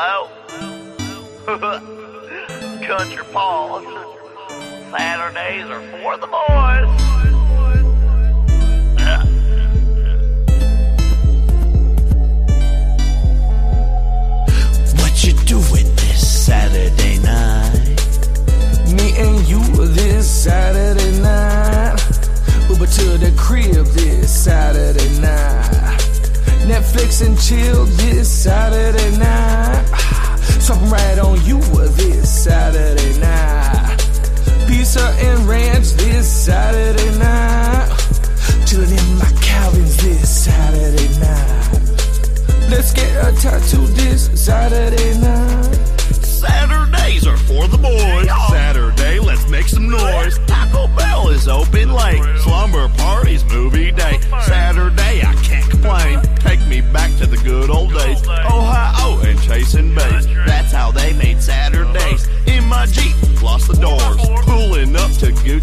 Hello? Country Paws. Saturdays are for the boys. What you doing this Saturday night? Me and you this Saturday night. Uber to the crib this Saturday night. Netflix and chill this Saturday Pizza and ranch this Saturday night. Chilling in my Calvin's this Saturday night. Let's get a tattoo this Saturday night. Saturdays are for the boys. Saturday, let's make some noise. Taco Bell is open late. Slumber parties, movie day. Saturday, I can't complain. Take me back to the good old days. Ohio and chasing bass. That's how they made Saturdays.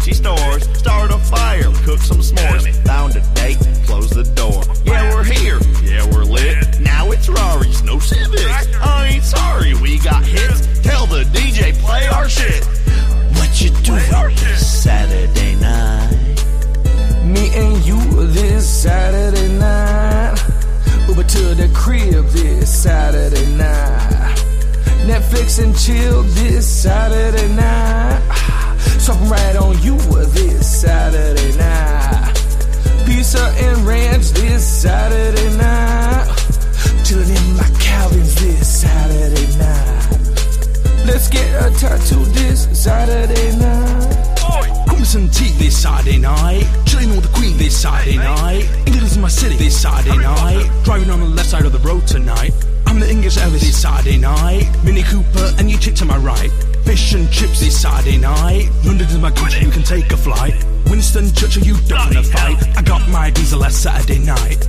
Gucci stores. Start a fire, cook some s'mores. Found a date, close the door. Yeah, we're here. Yeah, we're lit. Now it's Rari's, no Civics. I ain't sorry, we got hits. Tell the DJ play our shit. What you doing this Saturday night? Me and you this Saturday night. Uber to the crib this Saturday night. Netflix and chill this Saturday night. Swapping right on you this Saturday night. Pizza and ranch this Saturday night. Chilling in my Calvin's this Saturday night. Let's get a tattoo this Saturday night. Crimson tea this Saturday night. Chilling with the Queen this Saturday night. England's in my city this Saturday night. Driving on the left side of the road tonight. I'm the English Elvis this Saturday night. Mini Cooper and you chick to my right. Fish and chips this Saturday night. London's my country, you can take a flight. Winston Churchill, you don't wanna fight. I got my diesel last Saturday night.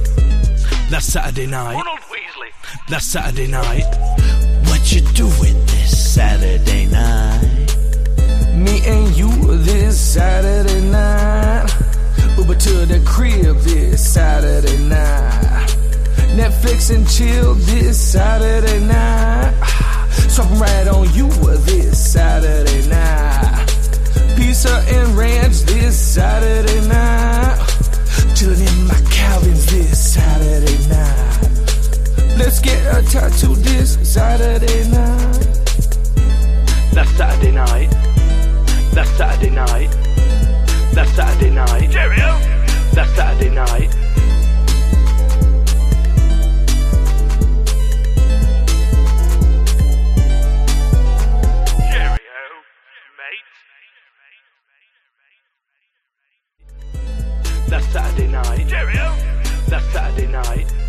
That's Saturday night. Ronald Weasley. That's Saturday night. What you doing this Saturday night? Me and you this Saturday night. Uber to the crib this Saturday night. Netflix and chill this Saturday night. Swapping right on you this Saturday night. Pizza and ranch this Saturday night. Chilling in my Calvin's this Saturday night. Let's get a tattoo this Saturday night. That's Saturday night. That's Saturday night. That's Saturday night. Cheerio. That's Saturday night. That's Saturday night. Cheerio. That's Saturday night.